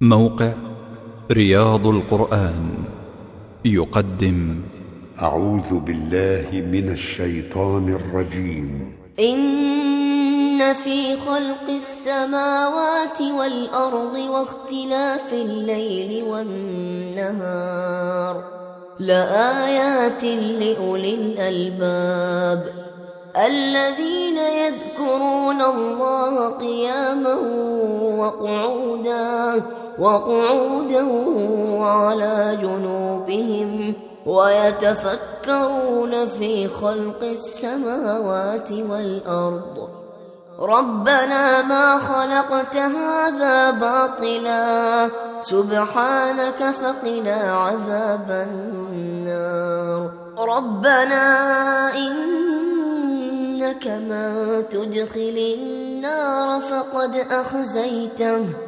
موقع رياض القرآن يقدم أعوذ بالله من الشيطان الرجيم. إن في خلق السماوات والأرض واختلاف الليل والنهار. لآيات لأولي الألباب. الذين يذكرون الله قياما وقعودا. وقعودا وعلى جنوبهم ويتفكرون في خلق السماوات والأرض. ربنا ما خلقت هذا باطلا. سبحانك فقنا عذاب النار. ربنا إنك من تدخل النار فقد أخزيته.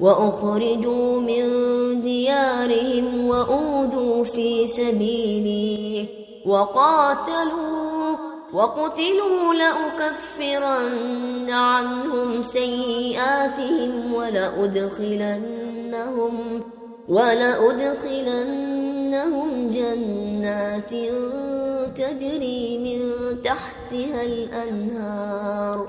وأخرجوا من ديارهم وأوذوا في سبيلي وقاتلوا وقتلوا لأكفرن عنهم سيئاتهم ولأدخلنهم ولأدخلنهم جنات تجري من تحتها الأنهار